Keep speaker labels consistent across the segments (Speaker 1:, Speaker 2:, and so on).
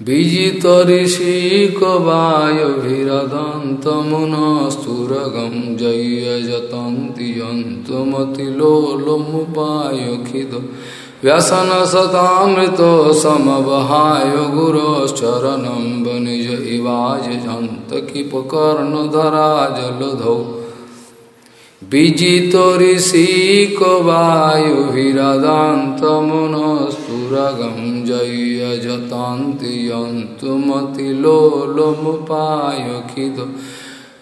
Speaker 1: विजित ऋषिकवायुभिरदन्तमुनस्तुरगं जय्यजतन्ति यन्तुमतिलोलमुपायखिद व्यसनसतामृतो समवहाय गुरोश्चरणं वनिज इवाजन्त किपकर्णधरा जलधौ विजित ऋषिकवायुभिरदान्तमुनस्तुरगं जय्यजतान्ति यन्तुमतिलोलमुपायखिद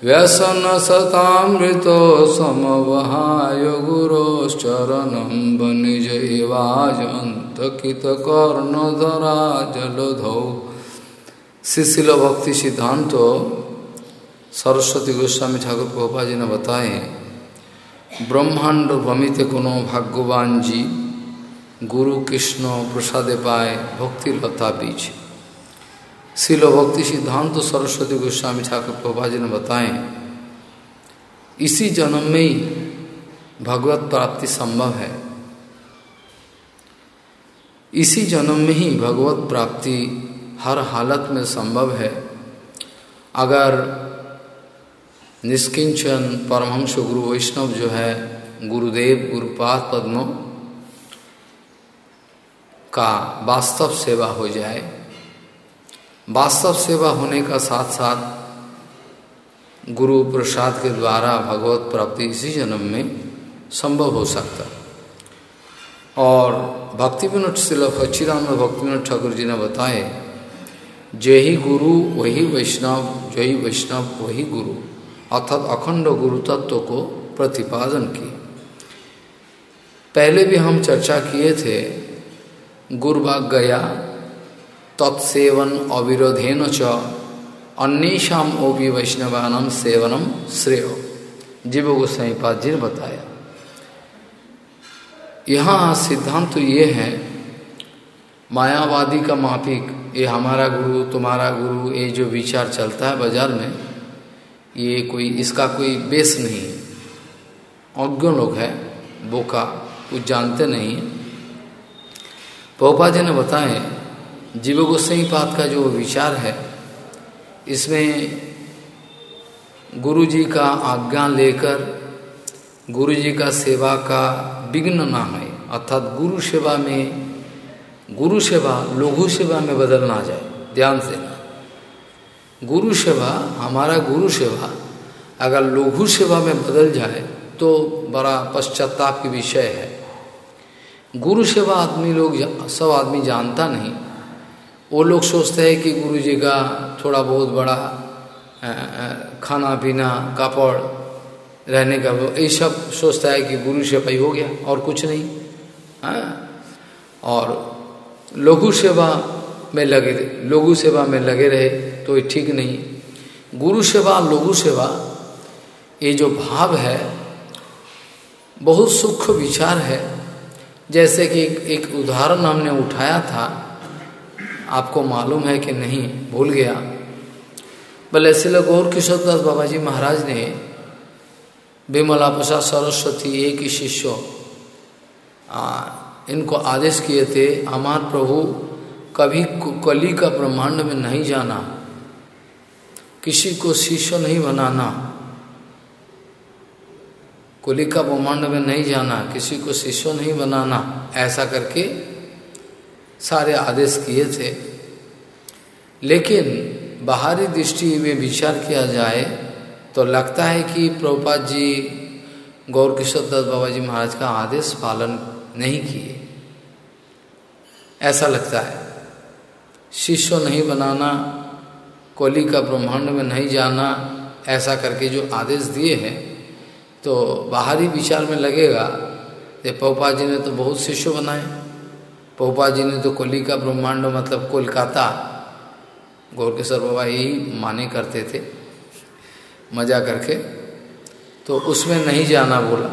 Speaker 1: व्यसनसतामृतो समवहाय गुरोश्चरणं वनिज इवाजन्तकितकर्णधरा जलधौ शिशिल भक्ति सिद्धांत सरस्वती गोस्वामी ठाकुर गोपा जी ने बताए ब्रह्मांड भ्रमित कोनो भाग्यवान जी, गुरु कृष्ण प्रसादे पाए भक्ति लता बीज। शिल भक्ति सिद्धांत सरस्वती गोस्वामी ठाकुर प्रभा जी ने बताए, इसी जन्म में ही भगवत प्राप्ति संभव है। इसी जन्म में ही भगवत प्राप्ति हर हालत में संभव है। अगर निष्किंचन परमहंस गुरु वैष्णव जो है, गुरुदेव, गुरुपाद, पद्म का वास्तव सेवा हो जाए। वास्तव सेवा होने का साथ साथ गुरु प्रसाद के द्वारा भगवत प्राप्ति इसी जन्म में संभव हो सकता। और भक्ति विनोद शिल फचिराम भक्ति विनोद ठाकुर जी ने बताए, जय ही गुरु, वही वैष्णव, जय ही वैष्णव, वही गुरु। अर्थात अखंड गुरु तत्व को प्रतिपादन की। पहले भी हम चर्चा किए थे गुरुबाग गया तत्सेवन अविरोधेन च अन्यम ओपी वैष्णवानम सेवनम श्रेय। जीव गोस्वाई पाद जी ने बताया। यहाँ सिद्धांत तो ये है, मायावादी का माफिक ये हमारा गुरु, तुम्हारा गुरु, ये जो विचार चलता है बाज़ार में ये कोई, इसका कोई बेस नहीं। है अज्ञ लोग है बोका कुछ जानते नहीं। है पोपा जी ने बताए जीव गोस्वाई पात का जो विचार है, इसमें गुरु जी का आज्ञा लेकर गुरु जी का सेवा का विघ्न ना है। अर्थात गुरु सेवा में, गुरु सेवा, लघु सेवा में बदल ना जाए, ध्यान से ना। गुरु सेवा, हमारा गुरु सेवा, अगर लघु सेवा में बदल जाए तो बड़ा पश्चाताप की विषय है। गुरु सेवा आदमी लोग सब आदमी जानता नहीं। वो लोग सोचते हैं कि गुरु जी का थोड़ा बहुत बड़ा खाना पीना कापड़, रहने का ये सब सोचता है कि गुरु सेवा ही हो गया और कुछ नहीं। हाँ और लघु सेवा में लगे, लघु सेवा में लगे रहे। तो ये ठीक नहीं। गुरु सेवा लघु सेवा ये जो भाव है बहुत सूक्ष्म विचार है। जैसे कि एक, एक उदाहरण हमने उठाया था आपको मालूम है कि नहीं भूल गया। बोले ऐसे गौर किशोर दास बाबा जी महाराज ने विमला प्रसाद सरस्वती एक ही शिष्य इनको आदेश किए थे हमार प्रभु कभी कली का ब्रह्मांड में नहीं जाना। किसी को शिष्य नहीं बनाना। कुली का ब्रह्मांड में नहीं जाना, किसी को शिष्य नहीं बनाना। ऐसा करके सारे आदेश किए थे। लेकिन बाहरी दृष्टि में विचार किया जाए तो लगता है कि प्रभुपाद जी गौर किशोर दत्त बाबा जी महाराज का आदेश पालन नहीं किए। ऐसा लगता है। शिष्य नहीं बनाना कोली का ब्रह्मांड में नहीं जाना ऐसा करके जो आदेश दिए हैं तो बाहरी विचार में लगेगा, ये पौपा जी ने तो बहुत शिष्य बनाए। पौपा जी ने तो कोली का ब्रह्मांड मतलब कोलकाता, गौरकेश्वर बाबा यही माने करते थे, मज़ा करके। तो उसमें नहीं जाना बोला।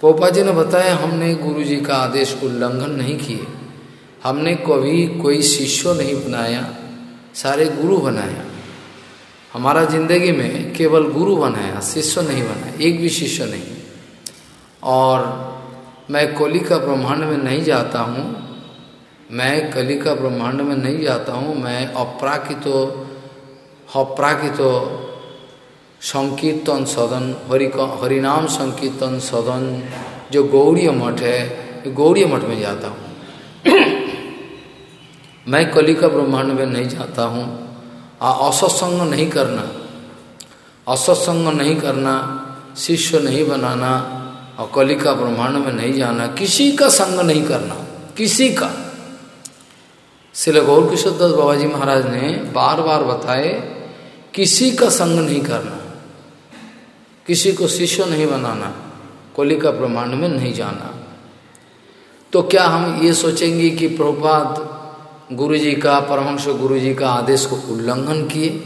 Speaker 1: पोपा जी ने बताया, हमने गुरु जी का आदेश उल्लंघन नहीं किए। हमने कभी कोई शिष्य नहीं बनाया। सारे गुरु बनाया हमारा ज़िंदगी में केवल गुरु बनाया शिष्य नहीं बनाया एक भी शिष्य नहीं। और मैं कोली का ब्रह्मांड में नहीं जाता हूँ, मैं कली का ब्रह्मांड में नहीं जाता हूँ, मैं अपराकित अपराकित, संकीर्तन सदन हरि हरिनाम संकीर्तन सदन जो गौड़ी मठ है गौड़ी मठ में जाता हूँ। मैं कली का ब्रह्मांड में नहीं जाता हूँ। असत्संग नहीं करना। असत्संग नहीं करना, शिष्य नहीं बनाना, और कली का ब्रह्मांड में नहीं जाना, किसी का संग नहीं करना, किसी का। श्री गौर किशोर दत्त बाबा जी महाराज ने बार बार बताए, किसी का संग नहीं करना, किसी को शिष्य नहीं बनाना, कोली का ब्रह्मांड में नहीं जाना। तो क्या हम ये सोचेंगे कि प्रभुपाद गुरु जी का परमंश गुरु जी का आदेश को उल्लंघन किए।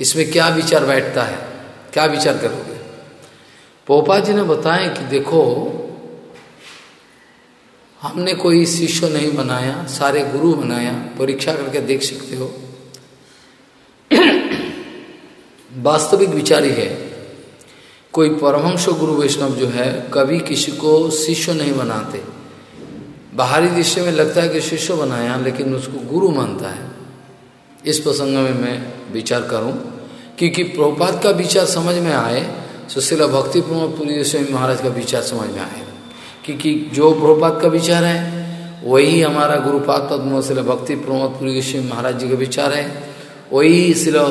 Speaker 1: इसमें क्या विचार बैठता है? क्या विचार करोगे? पोपा जी ने बताया कि देखो, हमने कोई शिष्य नहीं बनाया, सारे गुरु बनाया, परीक्षा करके देख सकते हो। वास्तविक विचार ही है। कोई परमहंस गुरु वैष्णव जो है, कभी किसी को शिष्य नहीं बनाते। बाहरी दृश्य में लगता है कि शिष्य बनाया लेकिन उसको गुरु मानता है। इस प्रसंग में मैं विचार करूँ, क्योंकि प्रभुपाद का विचार समझ में आए सुशीला भक्ति प्रमोद पुरी स्वामी महाराज का विचार समझ में आए। क्योंकि जो प्रभुपाद का विचार है, वही हमारा गुरुपाद पद्म शिला भक्ति प्रमोद पुरी गोस्वामी महाराज जी का विचार है। वही शिला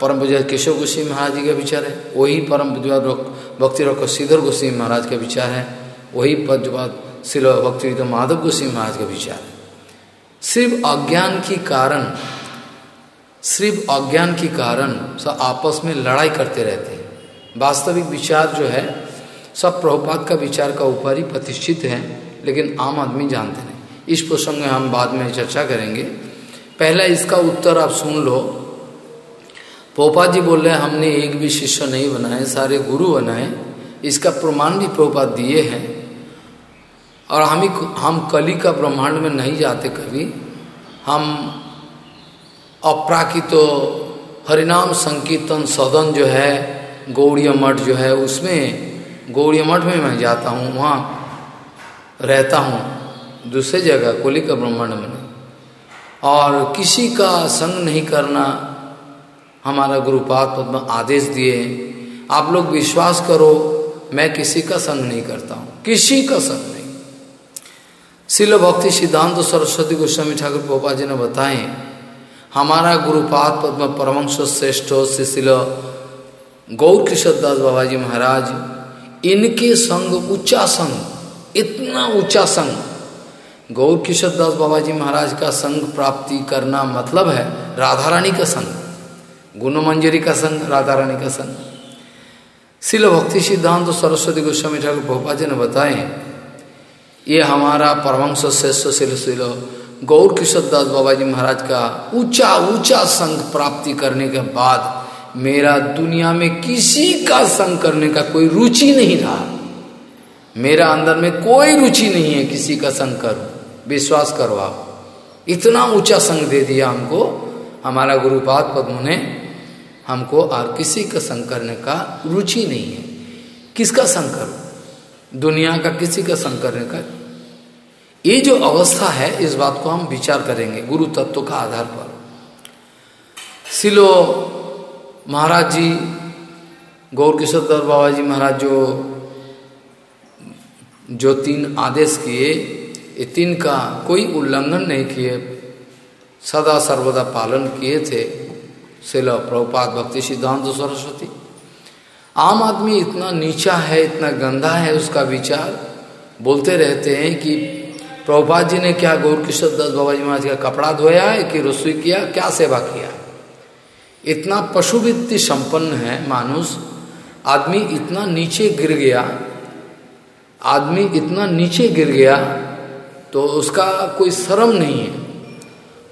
Speaker 1: परम पूजा केशव गोस्वामी महाराज जी का विचार है। वही परम पूजा भक्ति रख श्रीधर गोस्वामी महाराज का विचार है। वही पद्मपाद शिल भक्ति तो माधव गोस्वी महाराज का विचार सिर्फ़ अज्ञान के कारण, सिर्फ़ अज्ञान के कारण सब आपस में लड़ाई करते रहते हैं। वास्तविक विचार जो है सब प्रभुपात का विचार का ऊपर ही प्रतिष्ठित है, लेकिन आम आदमी जानते नहीं। इस प्रसंग में हम बाद में चर्चा करेंगे। पहला इसका उत्तर आप सुन लो। पोपा जी बोल रहे हमने एक भी शिष्य नहीं बनाए, सारे गुरु बनाए। इसका प्रमाण भी प्रभुपात दिए हैं। और हम ही हम कली का ब्रह्मांड में नहीं जाते कभी। हम अपराकित तो हरिनाम संकीर्तन सदन जो है, गौड़िया मठ जो है, उसमें, गौड़िया मठ में मैं जाता हूँ, वहाँ रहता हूँ, दूसरे जगह, कोली का ब्रह्मांड में नहीं। और किसी का संग नहीं करना, हमारा गुरुपाद पद्म आदेश दिए। आप लोग विश्वास करो, मैं किसी का संग नहीं करता हूँ। किसी का संग। शिल भक्ति सिद्धांत सरस्वती गोस्वामी ठाकुर पोपा जी ने बताए, हमारा गुरुपाद पद्म परमंश श्रेष्ठ शिशिल गौर किशोर दास बाबा जी महाराज, इनके संग ऊँचा संग, इतना ऊँचा संग, गौर किशोर दास बाबा जी महाराज का संग प्राप्ति करना मतलब है राधा रानी का संग, गुण मंजरी का संग, राधा रानी का संग। शिल भक्ति सिद्धांत सरस्वती गोस्वामी ठाकुर पोपा जी ने बताए ये हमारा परमंश श्रेष्ठ शिल गौर किशोर दास बाबा जी महाराज का ऊँचा ऊँचा संग प्राप्ति करने के बाद मेरा दुनिया में किसी का संग करने का कोई रुचि नहीं रहा। मेरा अंदर में कोई रुचि नहीं है किसी का संग करो। विश्वास करो आप। इतना ऊँचा संग दे दिया हमको। हमारा गुरुपाद पद्म ने हमको और किसी का संग करने का रुचि नहीं है। किसका संग करो? दुनिया का किसी का संग करने का ये जो अवस्था है, इस बात को हम विचार करेंगे गुरु तत्व का आधार पर। सिलो महाराज जी गौर किशोर दत्त बाबा जी महाराज जो जो तीन आदेश किए, ये तीन का कोई उल्लंघन नहीं किए। सदा सर्वदा पालन किए थे। शिलो प्रभुपाद भक्ति सिद्धांत सरस्वती। आम आदमी इतना नीचा है, इतना गंदा है उसका विचार। बोलते रहते हैं कि प्रभुपाद जी ने क्या गौर किशोर दस बाबा जी महाराज का कपड़ा धोया है, कि रसोई किया, क्या सेवा किया? इतना पशुवृत्ति संपन्न है मानुष, आदमी इतना नीचे गिर गया, आदमी इतना नीचे गिर गया तो उसका कोई शर्म नहीं है।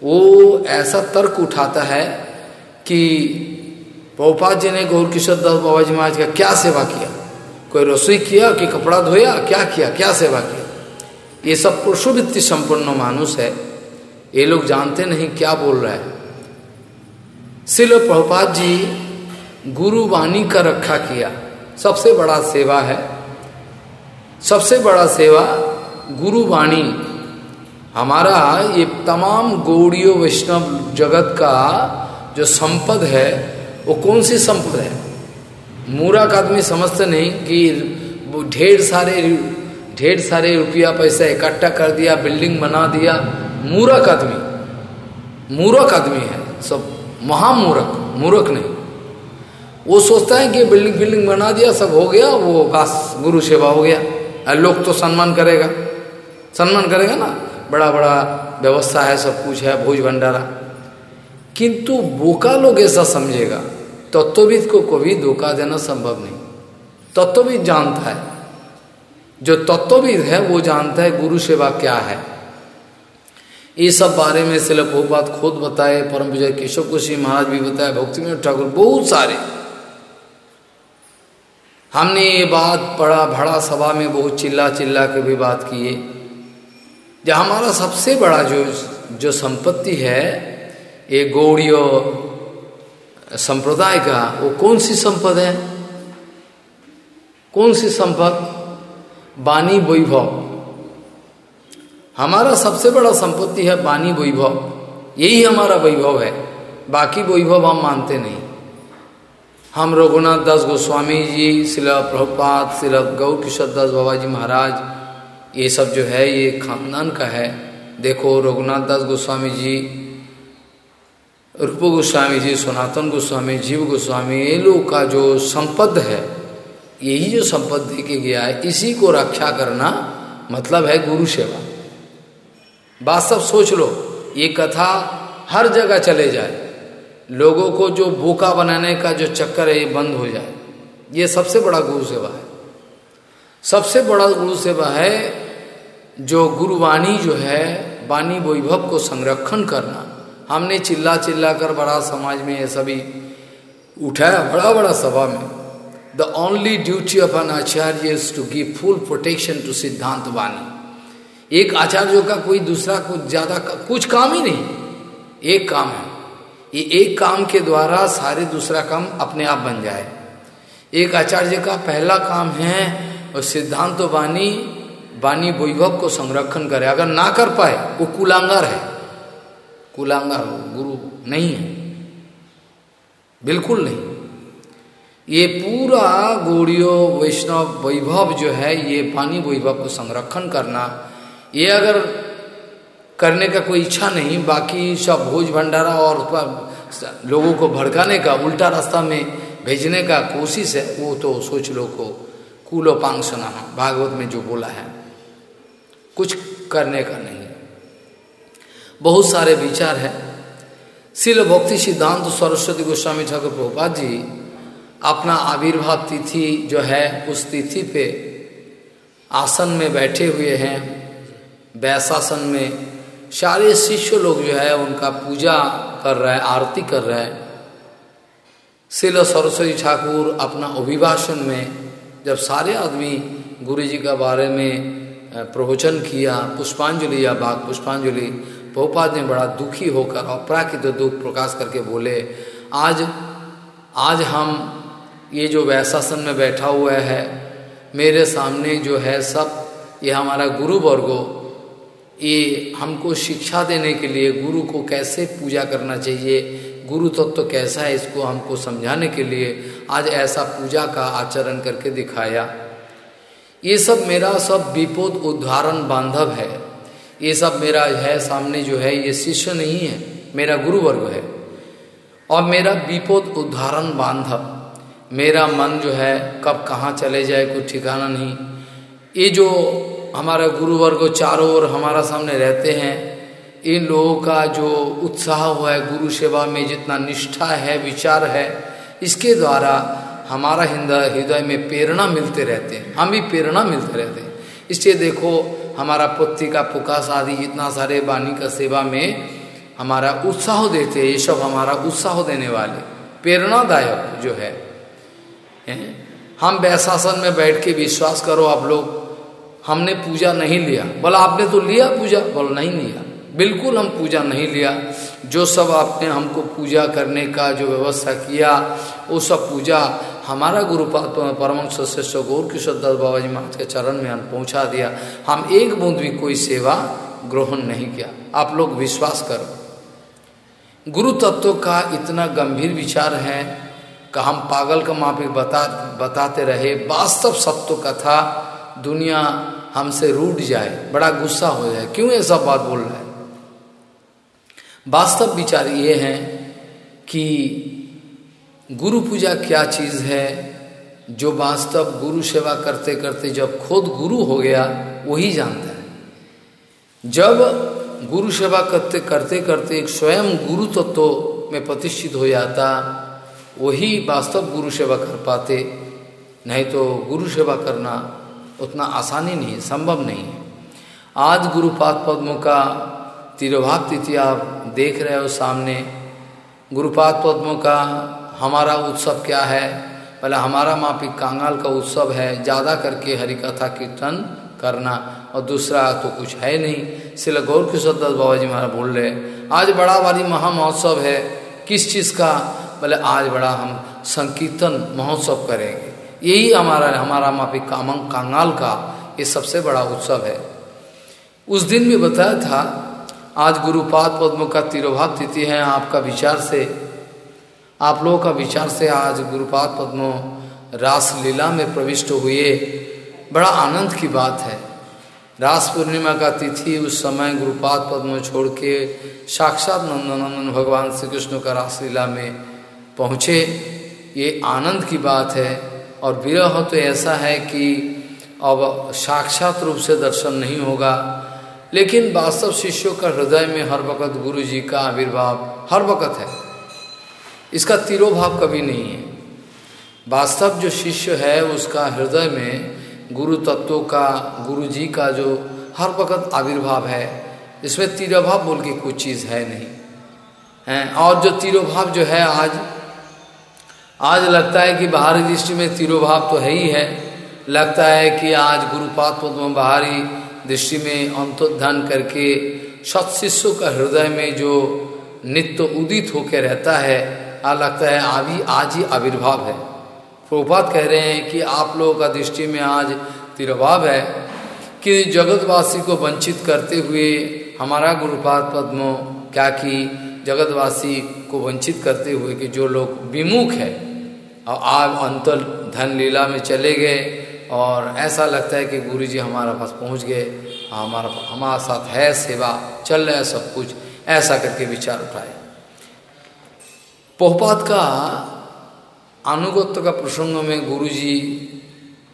Speaker 1: वो ऐसा तर्क उठाता है कि प्रभुपाद जी ने गौर किशोर दास बाबा जी महाराज का क्या सेवा किया? कोई रसोई किया कि कपड़ा धोया? क्या किया? क्या सेवा किया? ये सब पुरुषवृत्ति संपन्न मानुष है। ये लोग जानते नहीं क्या बोल रहा है। शिल प्रभुपाद जी, गुरु वाणी का रक्षा किया। सबसे बड़ा सेवा है। सबसे बड़ा सेवा गुरु वाणी। हमारा ये तमाम गौड़ियों वैष्णव जगत का जो संपद है वो कौन सी संपद है? मूरख आदमी समझते नहीं कि वो ढेर सारे ढेर सारे रुपया पैसा इकट्ठा कर दिया, बिल्डिंग बना दिया। मूरख आदमी मूरख आदमी है, सब महामूरख, मूर्ख नहीं। वो सोचता है कि बिल्डिंग बिल्डिंग बना दिया, सब हो गया, वो बस गुरु सेवा हो गया। लोग तो सम्मान करेगा। सम्मान करेगा ना? बड़ा बड़ा व्यवस्था है, सब कुछ है, भोज भंडारा। किंतु बोका लोग ऐसा समझेगा। तत्वविद को कभी धोखा देना संभव नहीं। तत्वविद जानता है। जो तत्वविद है, वो जानता है गुरु सेवा क्या है। ये सब बारे में सिर्फ़ बहुपात खुद बताए, परम विजय केशव कुशी महाराज भी बताए, भक्ति में ठाकुर, बहुत सारे। हमने ये बात पढ़ा, भड़ा सभा में बहुत चिल्ला चिल्ला के भी बात किए। जो हमारा सबसे बड़ा जो जो संपत्ति है, ये गौड़ियों संप्रदाय का, वो कौन सी संपद है? कौन सी संपद? बानी वैभव। हमारा सबसे बड़ा संपत्ति है बानी वैभव। यही हमारा वैभव है। बाकी वैभव हम मानते नहीं। हम रघुनाथ दास गोस्वामी जी, शिला प्रभुपात शिला गौ किशोर दास बाबा जी महाराज, ये सब जो है, ये खानदान का है। देखो रघुनाथ दास गोस्वामी जी रूप गोस्वामी जी, सनातन गोस्वामी, जीव गोस्वामी, ये लोग का जो संपद है, यही जो संपद दे के गया है, इसी को रक्षा करना मतलब है गुरु सेवा। बात सब सोच लो, ये कथा हर जगह चले जाए। लोगों को जो बोका बनाने का जो चक्कर है, ये बंद हो जाए। ये सबसे बड़ा गुरु सेवा है। सबसे बड़ा गुरु सेवा है जो गुरुवाणी जो है, वाणी वैभव को संरक्षण करना। हमने चिल्ला चिल्ला कर बड़ा समाज में ये सभी उठाया बड़ा बड़ा सभा में। The only duty of an acharya is to give full protection to सिद्धांत वाणी एक आचार्यों का कोई दूसरा कुछ ज़्यादा कुछ काम ही नहीं। एक काम है। ये एक काम के द्वारा सारे दूसरा काम अपने आप बन जाए। एक आचार्य का पहला काम है और सिद्धांत वाणी वाणी वैभव को संरक्षण करे। अगर ना कर पाए, वो कुलांगर है। कुलांगा हो, गुरु नहीं है। बिल्कुल नहीं। ये पूरा गौड़ियों वैष्णव वैभव जो है, ये पानी वैभव को संरक्षण करना, ये अगर करने का कोई इच्छा नहीं, बाकी सब भोज भंडारा और लोगों को भड़काने का, उल्टा रास्ता में भेजने का कोशिश है, वो तो सोच लो को कूलो पांग सुना भागवत में जो बोला है, कुछ करने का नहीं। बहुत सारे विचार है। शिल भक्ति सिद्धांत सरस्वती गोस्वामी ठाकुर प्रभुपाद जी अपना आविर्भाव तिथि जो है, उस तिथि पे आसन में बैठे हुए हैं। वैसासन में सारे शिष्य लोग जो है, उनका पूजा कर रहा है, आरती कर रहा है। शिल सरस्वती ठाकुर अपना अभिभाषण में जब सारे आदमी गुरु जी का बारे में प्रवचन किया, पुष्पांजलि या बाग पुष्पांजलि बहुपाद ने बड़ा दुखी होकर अपराकृत दुख प्रकाश करके बोले, आज आज हम ये जो वैशासन में बैठा हुआ है, मेरे सामने जो है सब, ये हमारा गुरु वर्गो ये हमको शिक्षा देने के लिए गुरु को कैसे पूजा करना चाहिए, गुरु तत्व तो कैसा है इसको हमको समझाने के लिए आज ऐसा पूजा का आचरण करके दिखाया। ये सब मेरा सब विपोद उदाहरण बांधव है। ये सब मेरा है, सामने जो है, ये शिष्य नहीं है, मेरा गुरु वर्ग है। और मेरा विपोद उदाहरण बांधव, मेरा मन जो है, कब कहाँ चले जाए, कोई ठिकाना नहीं। ये जो हमारा गुरु वर्ग चारों ओर हमारा सामने रहते हैं, इन लोगों का जो उत्साह हुआ है, गुरु सेवा में जितना निष्ठा है, विचार है, इसके द्वारा हमारा हृदय हृदय में प्रेरणा मिलते रहते हैं। हम भी प्रेरणा मिलते रहते हैं। इसलिए देखो हमारा का पुकास आदि इतना सारे वाणी का सेवा में हमारा उत्साह देते ये सब हमारा उत्साह देने वाले, प्रेरणादायक जो है? हम वैशासन में बैठ के विश्वास करो आप लोग, हमने पूजा नहीं लिया। बोला, आपने तो लिया पूजा? बोला, नहीं लिया। बिल्कुल हम पूजा नहीं लिया। जो सब आपने हमको पूजा करने का जो व्यवस्था किया, वो सब पूजा हमारा गुरु परम श्रेष्ठ गौर किशोर दास बाबा जी महाराज के चरण में हम पहुँचा दिया। हम एक बूंद भी कोई सेवा ग्रहण नहीं किया। आप लोग विश्वास करो। गुरु तत्व का इतना गंभीर विचार है कि हम पागल का माफ़ी बता, बताते रहे। वास्तव सत्य कथा दुनिया हमसे रूट जाए, बड़ा गुस्सा हो जाए। क्यों ये सब बात बोल रहा है? वास्तव विचार ये है कि गुरु पूजा क्या चीज़ है, जो वास्तव गुरु सेवा करते करते जब खुद गुरु हो गया वही जानता है। जब गुरु सेवा करते करते करते एक स्वयं गुरु तत्व तो में प्रतिष्ठित हो जाता, वही वास्तव गुरु सेवा कर पाते, नहीं तो गुरु सेवा करना उतना आसानी नहीं, संभव नहीं है। आज गुरुपाद पद्मों का तिरुभाग तिथि आप देख रहे हो सामने। गुरुपाद पद्मों का हमारा उत्सव क्या है? पहले हमारा मापी कांगाल का उत्सव है, ज़्यादा करके हरि कथा कीर्तन करना। और दूसरा तो कुछ है नहीं। सिला गौर किशोर दत्त बाबा जी महाराज बोल रहे आज बड़ा वाली महा महोत्सव है। किस चीज़ का? बोले, आज बड़ा हम संकीर्तन महोत्सव करेंगे। यही हमारा हमारा माफ़ी कामंग कांगाल का ये सबसे बड़ा उत्सव है। उस दिन भी बताया था आज गुरुपाद पद्म का तिरुभाग तिथि है आपका विचार से। आप लोगों का विचार से आज गुरुपाद पद्म रास लीला में प्रविष्ट हुए। बड़ा आनंद की बात है। रास पूर्णिमा का तिथि उस समय गुरुपाद पद्म छोड़ के साक्षात नंदनंदन भगवान श्री कृष्ण का रासलीला में पहुँचे। ये आनंद की बात है और विरह तो ऐसा है कि अब साक्षात रूप से दर्शन नहीं होगा। लेकिन वास्तव शिष्यों का हृदय में हर वक़्त गुरु जी का आविर्भाव हर वक़्त है। इसका तिरोभाव कभी नहीं है। वास्तव जो शिष्य है, उसका हृदय में गुरु तत्वों का गुरु जी का जो हर वक़्त आविर्भाव है, इसमें तिरोभाव बोल के कुछ चीज़ है नहीं। है, और जो तिरोभाव जो है आज आज लगता है कि बाहरी दृष्टि में तिरोभाव तो है ही है। लगता है कि आज गुरुपात पद्म बाहरी दृष्टि में अंतोध्यान करके सत शिष्यों का हृदय में जो नित्य उदित होकर रहता है, आ लगता है अभी आज ही आविर्भाव है। प्रोपात कह रहे हैं कि आप लोगों का दृष्टि में आज तिरभाव है कि जगतवासी को वंचित करते हुए हमारा गुरुपाद पद्मो क्या कि जगतवासी को वंचित करते हुए कि जो लोग विमुख है, और आप अंतर धन लीला में चले गए और ऐसा लगता है कि गुरु जी हमारे पास पहुँच गए, हमारा हमारे साथ है सेवा, चल रहा है सब कुछ। ऐसा करके विचार उठाए। पोहपात का अनुगत्य का प्रसंग में गुरु जी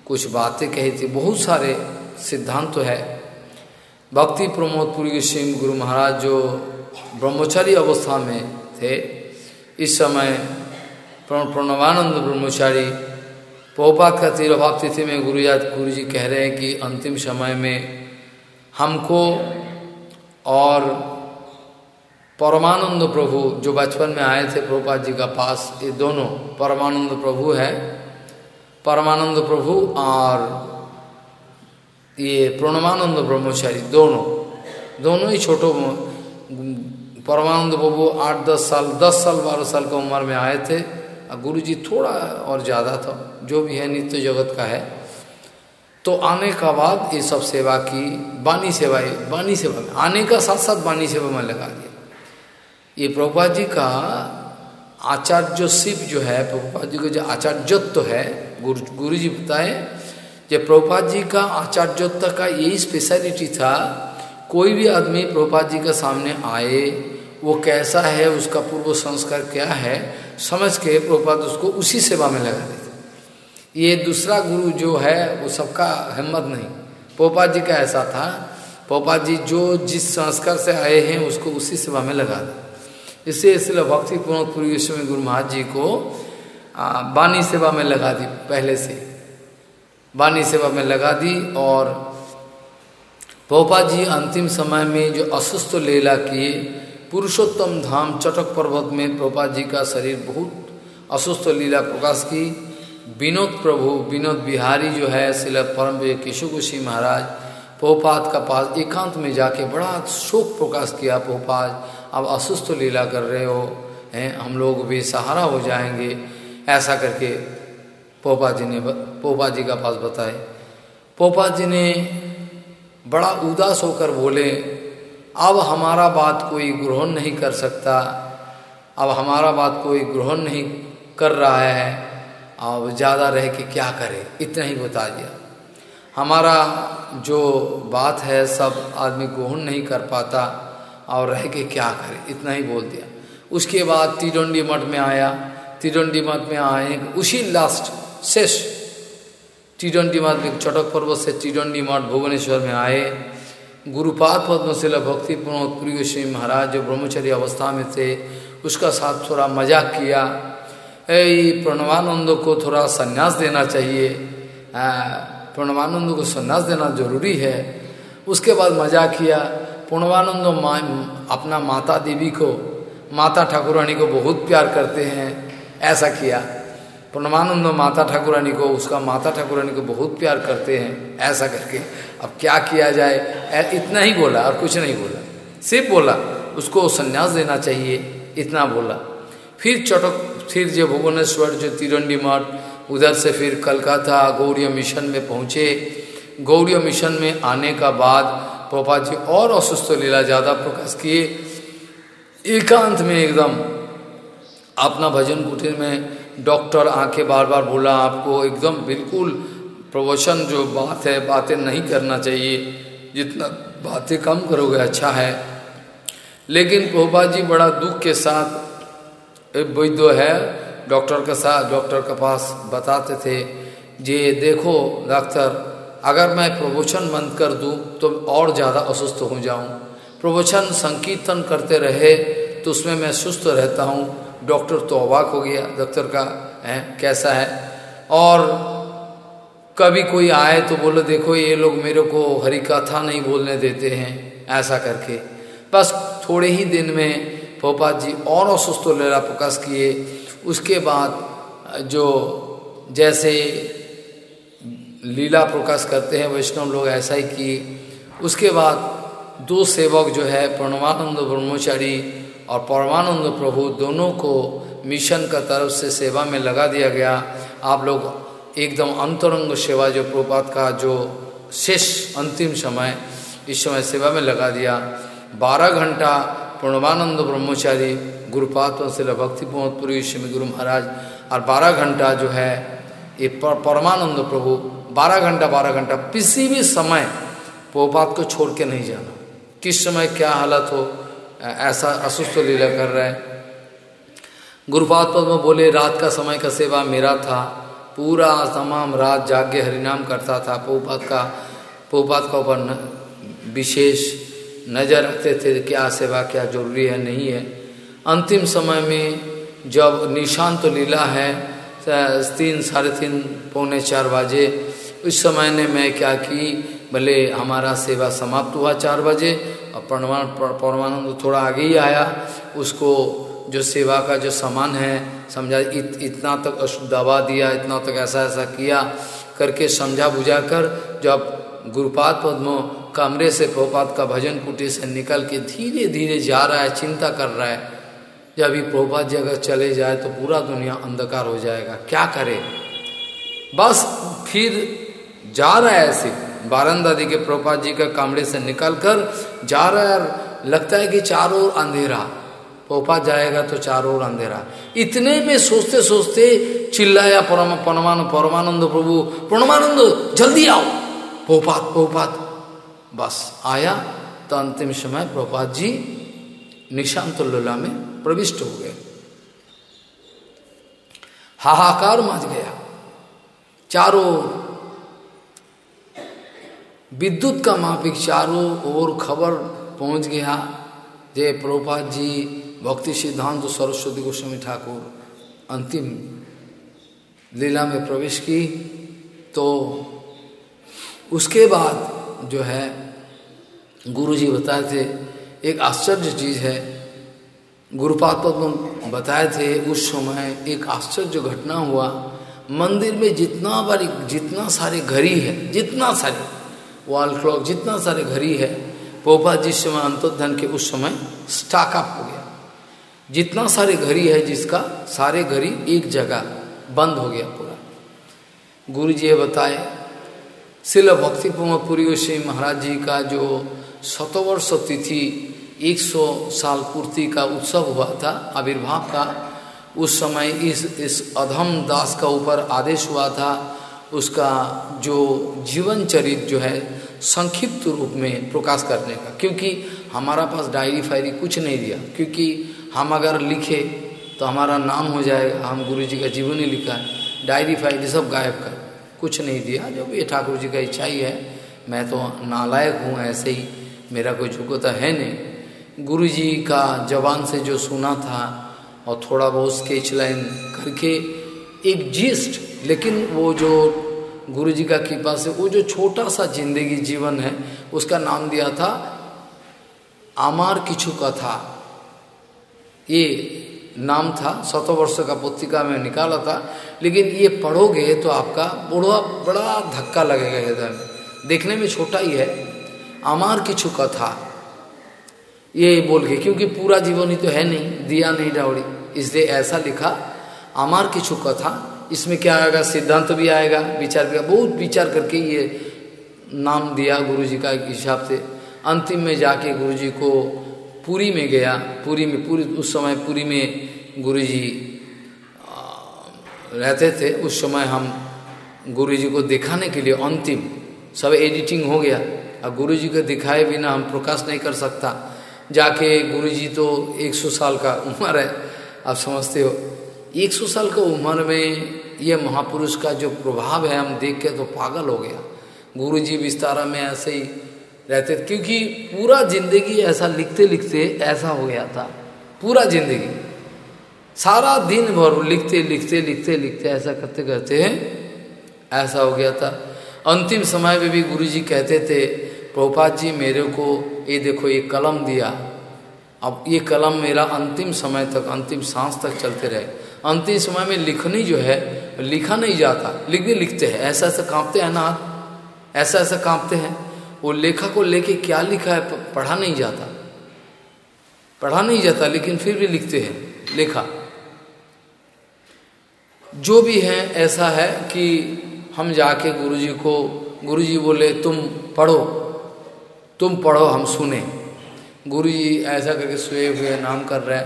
Speaker 1: कुछ बातें कही थी। बहुत सारे सिद्धांत तो है। भक्ति प्रमोदपुरी सिंह गुरु महाराज जो ब्रह्मचारी अवस्था में थे, इस समय प्रणवानंद ब्रह्मचारी पोपात का तिरभाव तिथि में गुरु गुरु जी कह रहे हैं कि अंतिम समय में हमको और परमानंद प्रभु जो बचपन में आए थे प्रभुपाद जी का पास, ये दोनों परमानंद प्रभु है। परमानंद प्रभु और ये प्रणमानंद ब्रह्मचारी, दोनों। दोनों ही छोटो परमानंद प्रभु आठ, दस साल दस साल, बारह साल की उम्र में आए थे। गुरु जी थोड़ा और ज़्यादा था, जो भी है, नित्य जगत का है। तो आने का बाद ये सब सेवा की, बानी सेवा बानी सेवा में आने का साथ साथ बानी सेवा में लगा दिया। ये प्रभुपाद जी का आचार्य शिव जो है प्रभुपा जी का जो आचार्यत्व तो है, गुरु गुरु जी बताए जब प्रभुपाद जी का आचार्यत्व का यही स्पेशलिटी था, कोई भी आदमी प्रभुपाद जी के सामने आए वो कैसा है, उसका पूर्व संस्कार क्या है, समझ के प्रभुपाद उसको उसी सेवा में लगा देते ये दूसरा गुरु जो है, वो सबका हिम्मत नहीं। पोपाद जी का ऐसा था पोपाद जी जो जिस संस्कार से आए हैं, उसको उसी सेवा में लगा दे। इससे इसलिए भक्ति पूर्णपुरी में गुरु महाराज जी को बानी सेवा में लगा दी पहले से। बानी सेवा में लगा दी और पोपा जी अंतिम समय में जो असुस्थ लीला किए पुरुषोत्तम धाम चटक पर्वत में प्रभुपाद जी का शरीर बहुत असुस्थ लीला प्रकाश की। विनोद प्रभु, विनोद बिहारी जो है, शिला परम केशुकुशी महाराज पोपात का पास एकांत में जाके बड़ा शोक प्रकाश किया पोपात अब असुस्थ लीला कर रहे हो, हैं, हम लोग बेसहारा हो जाएँगे। ऐसा करके पोपा जी ने पोपा जी का पास बताए पोपा जी ने बड़ा उदास होकर बोले अब हमारा बात कोई ग्रहण नहीं कर सकता। अब हमारा बात कोई ग्रहण नहीं कर रहा है। अब ज़्यादा रह के क्या करे? इतना ही बता दिया। हमारा जो बात है, सब आदमी ग्रहण नहीं कर पाता। और रह के क्या करे? इतना ही बोल दिया। उसके बाद तिरंडी मठ में आया। तिरंडी मठ में आए, उसी लास्ट शेष। तिरंडी मठ में, चटक पर्वत से तिरंडी मठ भुवनेश्वर में आए। गुरुपाद पद्मशिला भक्ति प्रिय श्री महाराज जो ब्रह्मचर्य अवस्था में थे। उसका साथ थोड़ा मज़ाक किया। प्रणवानंद को थोड़ा संन्यास देना चाहिए। प्रणवानंद को संन्यास देना ज़रूरी है। उसके बाद मज़ाक किया। पूर्णवानंद मा, अपना माता देवी को माता ठाकुरानी को बहुत प्यार करते हैं। ऐसा किया। पूर्णमानंद माता ठाकुरानी को उसका माता ठाकुरानी को बहुत प्यार करते हैं। ऐसा करके अब क्या किया जाए? इतना ही बोला और कुछ नहीं बोला। सिर्फ़ बोला, उसको संन्यास देना चाहिए, इतना बोला। फिर चटक, फिर जो भुवनेश्वर, जो तिरंडी मठ उधर से फिर कलकत्ता गौड़िया मिशन में पहुँचे। गौड़िया मिशन में आने का बाद पोपा जी और असुस्थ लीला ज़्यादा प्रकाश किए। एकांत में एकदम अपना भजन कुटीर में डॉक्टर आके बार बार बोला, आपको एकदम बिल्कुल प्रवचन जो बात है, बातें नहीं करना चाहिए। जितना बातें कम करोगे अच्छा है। लेकिन पोपा जी बड़ा दुख के साथ एक वैद्य है, डॉक्टर के साथ, डॉक्टर के पास बताते थे, जे, देखो, डॉक्टर, अगर मैं प्रवचन बंद कर दूँ तो और ज़्यादा असुस्थ हो जाऊँ। प्रवचन संकीर्तन करते रहे तो उसमें मैं सुस्त रहता हूँ। डॉक्टर तो अवाक हो गया, डॉक्टर का, है, कैसा है? और कभी कोई आए तो बोलो, देखो, ये लोग मेरे को हरी कथा नहीं बोलने देते हैं, ऐसा करके। बस थोड़े ही दिन में पोपा जी और असुस्थ लेला प्रकाश किए। उसके बाद जो जैसे लीला प्रकाश करते हैं, वैष्णव लोग ऐसा ही किए। उसके बाद दो सेवक जो है प्रणवानंद ब्रह्मचारी और परमानंद प्रभु, दोनों को मिशन का तरफ़ से सेवा में लगा दिया गया। आप लोग एकदम अंतरंग सेवा जो प्रपात का जो शेष अंतिम समय, इस समय सेवा में लगा दिया। बारह घंटा प्रणवानंद ब्रह्मचारी गुरुपात से भक्ति पुरी श्री गुरु महाराज, और बारह घंटा जो है, ये परमानंद प्रभु, बारह घंटा बारह घंटा, किसी भी समय पोपात को छोड़ के नहीं जाना। किस समय क्या हालत हो ऐसा असुस्थ लीला कर रहे हैं। गुरुपात पद में बोले, रात का समय का सेवा मेरा था। पूरा तमाम रात जागे हरिनाम करता था। पोपात का पोपात का ऊपर विशेष नज़र रखते थे क्या सेवा क्या ज़रूरी है, नहीं है। अंतिम समय में जब निशांत तो लीला है तीन, साढ़े तीन, पौने चार बजे, उस समय ने मैं क्या की, भले हमारा सेवा समाप्त हुआ चार बजे, और परमान परमानंद थोड़ा आगे ही आया, उसको जो सेवा का जो सामान है समझा इत, इतना तक दवा दिया इतना तक ऐसा ऐसा किया करके समझा बुझा कर जब गुरुपाद पद्मो कमरे से प्रोपात का भजन कुटी से निकल के धीरे धीरे जा रहा है चिंता कर रहा है। जब ये प्रोपात जी अगर चले जाए तो पूरा दुनिया अंधकार हो जाएगा। क्या करे? बस फिर जा रहा है ऐसे। बारंदा दी के प्रोपात जी का कमरे से निकल कर जा रहा है लगता है कि चारों अंधेरा। पोपा जाएगा तो चारों ओर अंधेरा। इतने में सोचते सोचते चिल्लाया, परम परमान परमानंद प्रभु, परमानंद, जल्दी आओ। पोपात पोपात बस आया। तो अंतिम समय प्रोपात जी निशांत लोला में प्रविष्ट हो गए। हाहाकार मच गया। चारों विद्युत का मापिक चारों ओर खबर पहुँच गया। जय प्रभुपाद जी भक्ति सिद्धांत सरस्वती गोस्वामी ठाकुर अंतिम लीला में प्रवेश की। तो उसके बाद जो है गुरु जी बताए थे, एक आश्चर्य चीज़ है। गुरुपाद पद्म बताए थे, उस समय एक आश्चर्य घटना हुआ। मंदिर में जितना बारी, जितना सारे घड़ी है, जितना सारे वॉल क्लॉक जितना सारे घड़ी है, पोपा जिस समय अंतोधन के उस समय स्टाकअप हो गया। जितना सारे घड़ी है जिसका सारे घड़ी एक जगह बंद हो गया पूरा। गुरु जी बताए, शिल भक्ति पुरी श्री महाराज जी का जो शतवर्ष तिथि 100 साल पूर्ति का उत्सव हुआ था, आविर्भाव का, उस समय इस इस अधम दास का ऊपर आदेश हुआ था, उसका जो जीवन चरित जो है, संक्षिप्त रूप में प्रकाश करने का, क्योंकि हमारा पास डायरी फायरी कुछ नहीं दिया, क्योंकि हम अगर लिखे तो हमारा नाम हो जाएगा। हम गुरु जी का जीवन ही लिखा है। डायरी फायरी सब गायब कर। कुछ नहीं दिया। जो भी ठाकुर जी का इच्छा ही है मैं तो नालायक हूँ ऐसे ही। मेरा कोई झुकोता है नहीं। गुरु जी का जवान से जो सुना था, और थोड़ा बहुत स्केच लाइन करके एक जिस्ट लेकिन वो जो गुरु जी का कृपा से, वो जो छोटा सा ज़िंदगी जीवन है, उसका नाम दिया था आमार किचु कथा ये नाम था, सौ वर्ष का पुस्तिका में निकाला था। लेकिन ये पढ़ोगे तो आपका बड़ा बड़ा धक्का लगेगा हृदय में देखने में छोटा ही है। अमार किचु कथा ये बोल के, क्योंकि पूरा जीवन ही तो है नहीं, दिया नहीं डावड़ी। इसलिए ऐसा लिखा, अमार किचु कथा इसमें क्या आएगा? सिद्धांत भी आएगा, विचार भी बहुत विचार करके ये नाम दिया गुरु जी का हिसाब से। अंतिम में जाके गुरु जी को पुरी में गया, पुरी में, पूरी, उस समय पुरी में गुरु जी रहते थे। उस समय हम गुरु जी को दिखाने के लिए अंतिम, सब एडिटिंग हो गया। और गुरु जी को दिखाए बिना हम प्रकाश नहीं कर सकता। जाके गुरु जी तो 100 साल का उम्र है, आप समझते हो। 100 साल का उम्र में ये महापुरुष का जो प्रभाव है, हम देख के तो पागल हो गया। गुरु जी विस्तारा में ऐसे ही रहते थे। क्योंकि पूरा ज़िंदगी ऐसा लिखते लिखते ऐसा हो गया था। पूरा ज़िंदगी। सारा दिन भर लिखते लिखते लिखते लिखते ऐसा करते करते ऐसा हो गया था। अंतिम समय में भी गुरु जी कहते थे, प्रभुपाद जी, मेरे को ये देखो, ये कलम दिया। अब ये कलम मेरा अंतिम समय तक, अंतिम सांस तक चलते रहे। अंतिम समय में लिखनी जो है, लिखा नहीं जाता। लिख भी लिखते हैं। ऐसा ऐसा कांपते हैं ना ऐसा ऐसा कांपते हैं? वो लेखा को लेके क्या लिखा है पढ़ा नहीं जाता। पढ़ा नहीं जाता, लेकिन फिर भी लिखते हैं, लेखा। जो भी है, ऐसा है कि हम जाके गुरुजी को, गुरुजी बोले, तुम पढ़ो तुम पढ़ो, हम सुने। गुरुजी ऐसा करके सोए हुए नाम कर रहे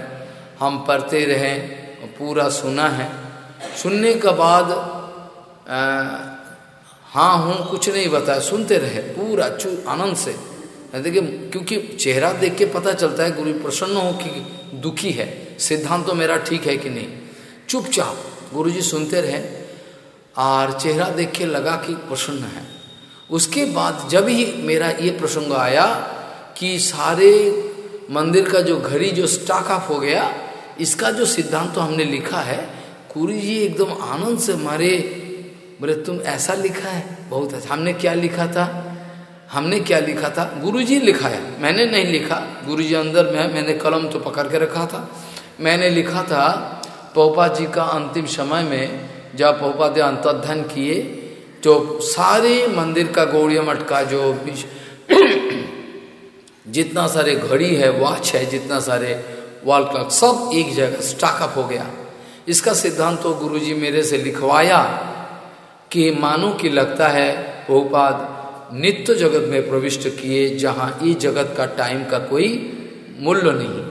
Speaker 1: हम पढ़ते रहे, पूरा सुना है। सुनने के बाद हाँ हूँ, कुछ नहीं बताया सुनते रहे, पूरा चू, आनंद से। देखिए, क्योंकि चेहरा देख के पता चलता है, गुरु प्रसन्न हो कि दुखी है, सिद्धांत तो मेरा ठीक है कि नहीं। चुपचाप, गुरु जी सुनते रहे, और चेहरा देख के लगा कि प्रसन्न है। उसके बाद जब ही मेरा ये प्रसंग आया कि सारे मंदिर का जो घड़ी, जो स्टाक ऑफ़ हो गया, इसका जो सिद्धांत तो हमने लिखा है, गुरु जी एकदम आनंद से मारे बोले, तुम ऐसा लिखा है? बहुत अच्छा। हमने क्या लिखा था? हमने क्या लिखा था? गुरुजी लिखा है मैंने नहीं लिखा। गुरुजी अंदर में मैंने कलम तो पकड़ के रखा था। मैंने लिखा था, पोपा जी का अंतिम समय में जब पोपा जी अंतर्धन किए तो सारे मंदिर का गौड़िया मठ का जो जितना सारे घड़ी है, वॉच है, जितना सारे वॉल क्लॉक सब एक जगह स्टाकअप हो गया। इसका सिद्धांत तो गुरुजी मेरे से लिखवाया। कि मानो कि लगता है बहुपाद नित्य जगत में प्रविष्ट किए जहाँ ये जगत का टाइम का कोई मूल्य नहीं।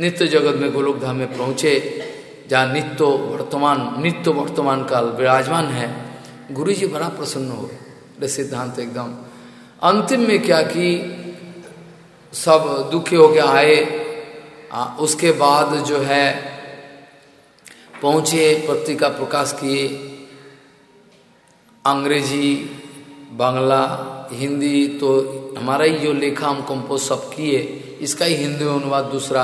Speaker 1: नित्य जगत में गोलोक धाम में पहुँचे जहाँ नित्य वर्तमान नित्य वर्तमान काल विराजमान है गुरु जी बड़ा प्रसन्न हो गए। सिद्धांत एकदम। अंतिम में क्या कि सब दुखी हो गया आए आ, उसके बाद जो है पहुँचे पत्रिका प्रकाश किए अंग्रेज़ी, बांग्ला, हिंदी तो हमारा ही जो लेखा हम कंपोज सब किए, इसका ही हिंदी अनुवाद दूसरा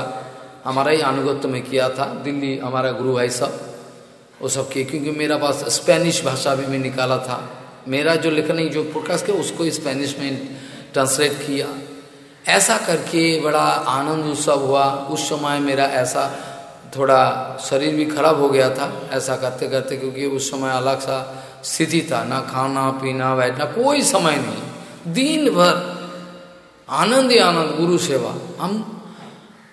Speaker 1: हमारा ही अनुगत्य में किया था, दिल्ली हमारा गुरु भाई सब, वो सब किए, क्योंकि मेरा पास स्पेनिश भाषा भी मैं निकाला था। मेरा जो लिखने जो प्रकाश किया, उसको स्पेनिश में ट्रांसलेट किया। ऐसा करके बड़ा आनंद उत्सव हुआ। उस समय मेरा ऐसा थोड़ा शरीर भी खराब हो गया था, ऐसा करते करते क्योंकि उस समय अलग सा स्थिति था, ना खाना, पीना बैठना कोई समय नहीं। दिन भर आनंद ही आनंद, गुरु सेवा। हम,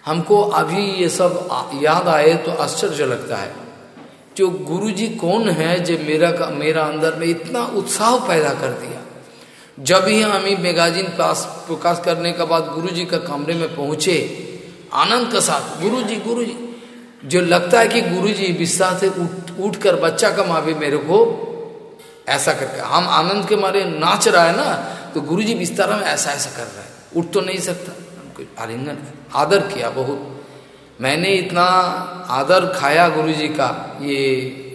Speaker 1: हमको अभी ये सब याद आए तो आश्चर्य लगता है जो गुरु जी कौन है जो मेरा का, मेरा अंदर में इतना उत्साह पैदा कर दिया। जब ही हम मैगजीन पास, प्रकाश करने के बाद गुरु जी का कमरे में पहुँचे, आनंद के साथ गुरु जी गुरु जी जो लगता है कि गुरु जी विश्वास से उठ उठ कर बच्चा का माँ भी मेरे को ऐसा करके। हम आनंद के मारे नाच रहा है ना तो गुरु जी बिस्तारा में ऐसा ऐसा कर रहा है। उठ तो नहीं सकता। हमको आलिंगन आदर किया बहुत। मैंने इतना आदर खाया गुरु जी का, ये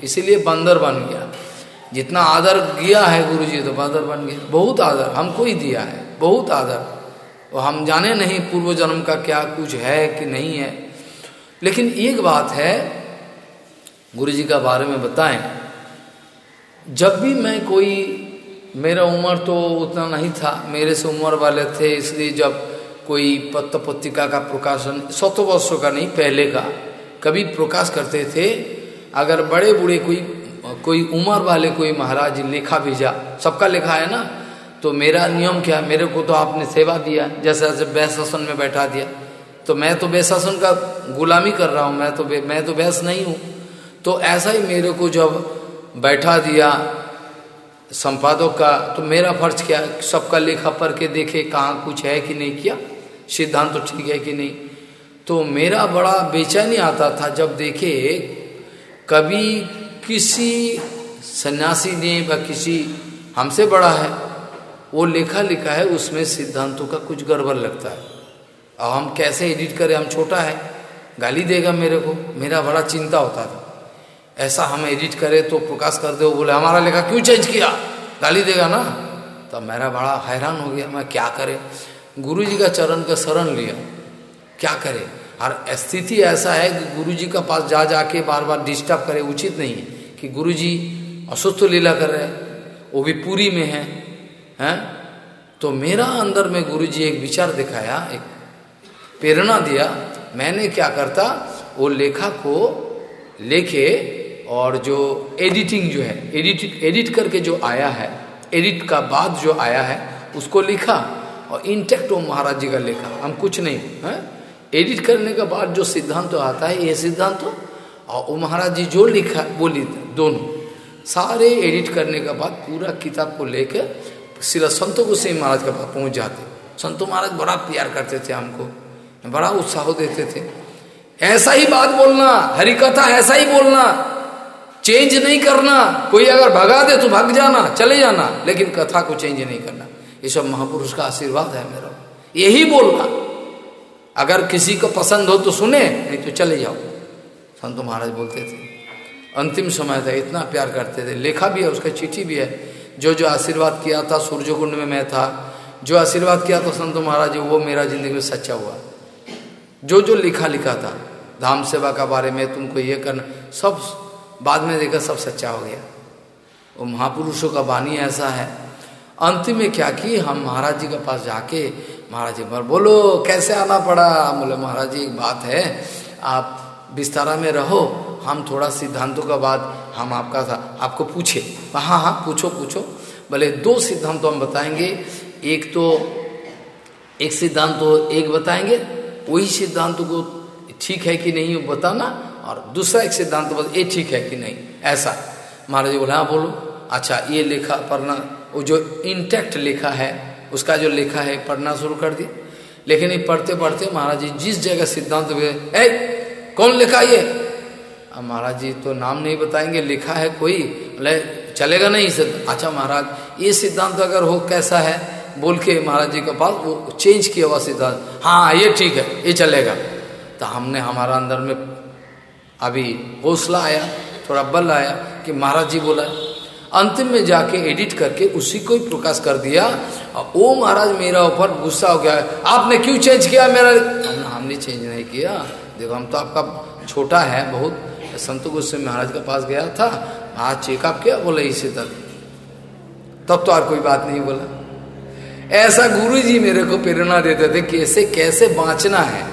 Speaker 1: इसीलिए बंदर बन गया। जितना आदर किया है गुरु जी तो बंदर बन गया। बहुत आदर, हमको ही दिया है। बहुत आदर। वो हम जाने नहीं पूर्व जन्म का क्या कुछ है कि नहीं है। लेकिन एक बात है गुरु जी का बारे में बताएँ। जब भी मैं कोई, मेरा उम्र तो उतना नहीं था, मेरे से उम्र वाले थे, इसलिए जब कोई पत्र पत्रिका का प्रकाशन सौ वर्षों का नहीं, पहले का, कभी प्रकाश करते थे, अगर बड़े बूढ़े कोई कोई उम्र वाले कोई महाराज लेखा भेजा, सबका लिखा है ना तो मेरा नियम क्या, मेरे को तो आपने सेवा दिया, जैसे जैसे बैशासन में बैठा दिया तो मैं तो बैशासन का गुलामी कर रहा हूँ, मैं तो मैं तो बैस नहीं हूँ। तो ऐसा ही मेरे को जब बैठा दिया, संपादक का तो मेरा फ़र्ज़ क्या? सबका लेखा पढ़ के देखे कहाँ कुछ है कि नहीं किया? सिद्धांत तो ठीक है कि नहीं? तो मेरा बड़ा बेचैनी आता था जब देखे, कभी किसी सन्यासी ने व किसी हमसे बड़ा है, वो लेखा लिखा है, उसमें सिद्धांतों का कुछ गड़बड़ लगता है। और हम कैसे एडिट करें? हम छोटा है, गाली देगा मेरे को। मेरा बड़ा चिंता होता था। ऐसा हम एडिट करें तो प्रकाश कर दे। बोले, हमारा लेखा क्यों चेंज किया? गाली देगा ना? तो मेरा बड़ा हैरान हो गया, मैं क्या करें? गुरु जी का चरण का शरण लिया। क्या करे? और स्थिति ऐसा है कि गुरु जी का पास जा जाके बार बार डिस्टर्ब करे, उचित नहीं है कि गुरु जी असुस्थ लीला कर रहे हैं, वो भी पूरी में है, हैं? तो मेरा अंदर में गुरु जी एक विचार दिखाया, एक प्रेरणा दिया, मैंने क्या करता? वो लेखा को लेके और जो एडिटिंग जो है एडिट एडिट करके जो आया है एडिट का बाद जो आया है, उसको लिखा और इंटेक्ट वो महाराज जी का लिखा। हम कुछ नहीं, है? एडिट करने के बाद जो सिद्धांत तो आता है, ये सिद्धांत तो और वो महाराज जी जो लिखा, वो दोनों। सारे एडिट करने के बाद पूरा किताब को लेकर सिला संतों को से महाराज के पास पहुँच जाते। संतों महाराज बड़ा प्यार करते थे हमको, बड़ा उत्साह देते थे। ऐसा ही बात बोलना, हरिकथा ऐसा ही बोलना। चेंज नहीं करना। कोई अगर भगा दे तो भाग जाना, चले जाना, लेकिन कथा को चेंज नहीं करना। ये सब महापुरुष का आशीर्वाद है मेरा। यही बोलना। अगर किसी को पसंद हो तो सुने, नहीं तो चले जाओ। संत महाराज बोलते थे, अंतिम समय था, इतना प्यार करते थे। लेखा भी है, उसका चिट्ठी भी है। जो जो आशीर्वाद किया था सूर्य कुंड में मैं था। जो आशीर्वाद किया था संत महाराज, वो मेरा ज़िंदगी में सच्चा हुआ। जो जो लिखा लिखा था, धाम सेवा का बारे में तुमको ये करना, सब बाद में देखा सब सच्चा हो गया। वो महापुरुषों का वाणी ऐसा है। अंतिम में क्या कि हम महाराज जी के पास जाके, महाराज जी पर बोलो, कैसे आना पड़ा? बोले, महाराज जी, एक बात है, आप विस्तारा में रहो, हम थोड़ा सिद्धांतों का बाद हम आपका था आपको पूछे। हाँ हाँ पूछो पूछो। भले दो सिद्धांत तो हम बताएँगे। एक तो एक सिद्धांत तो एक बताएँगे, वही सिद्धांत को ठीक है कि नहीं बताना और दूसरा एक सिद्धांत तो ये ठीक है कि नहीं? ऐसा। महाराज बोले हाँ बोलो। अच्छा ये लिखा पढ़ना, वो जो इंटेक्ट लिखा है, उसका जो लिखा है, पढ़ना शुरू कर दिया लेकिन ये पढ़ते पढ़ते महाराज जी जिस जगह सिद्धांत हुए कौन लिखा ये? महाराज जी तो नाम नहीं बताएँगे, लिखा है कोई, बोले, चलेगा नहीं सिद्ध अच्छा महाराज, ये सिद्धांत अगर हो, कैसा है? बोल के महाराज जी के पास वो चेंज किया हुआ सिद्धांत हाँ ये ठीक है, ये चलेगा। तो हमने, हमारा अंदर में अभी हौसला आया, थोड़ा बल आया कि महाराज जी बोला, अंतिम में जाके एडिट करके उसी को ही प्रकाश कर दिया, और ओ महाराज मेरा ऊपर गुस्सा हो गया, आपने क्यों चेंज किया मेरा? हमने चेंज नहीं किया। देखो, हम तो आपका छोटा है, बहुत संत गोस्वामी महाराज के पास गया था, आज चेकअप किया, बोले इसी तक तब तो और कोई बात नहीं बोला। ऐसा गुरु जी मेरे को प्रेरणा देते थे कैसे कैसे बाँचना है।